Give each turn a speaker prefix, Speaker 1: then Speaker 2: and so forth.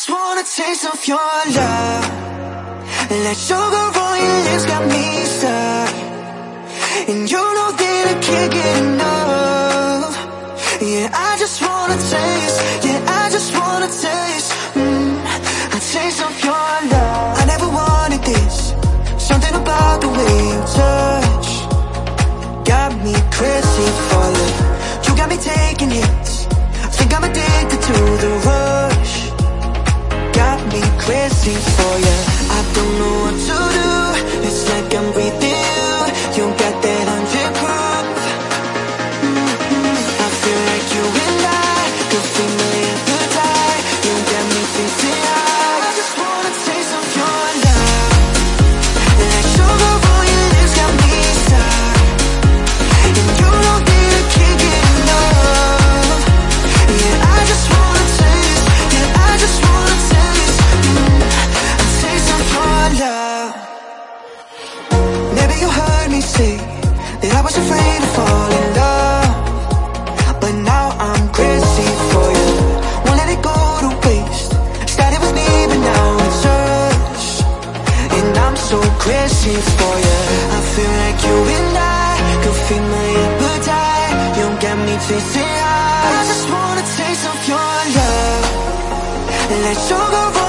Speaker 1: just want a taste of your love. Like sugar on your lips got me stuck. And you know that I can't get enough. Yeah, I just wanna taste Yeah, I just wanna taste mm, A taste of your love. I never wanted this Something about the way you touch. Got me crazy for you You got me taking hits crazy for you I don't know what to do say That I was afraid to fall in love. But now I'm crazy for you. Won't let it go to waste. Started with me but now it's us And I'm so crazy for you. I feel like you and I Could feel my appetite. You got me chasing high I just wanna taste of your love. Like sugar on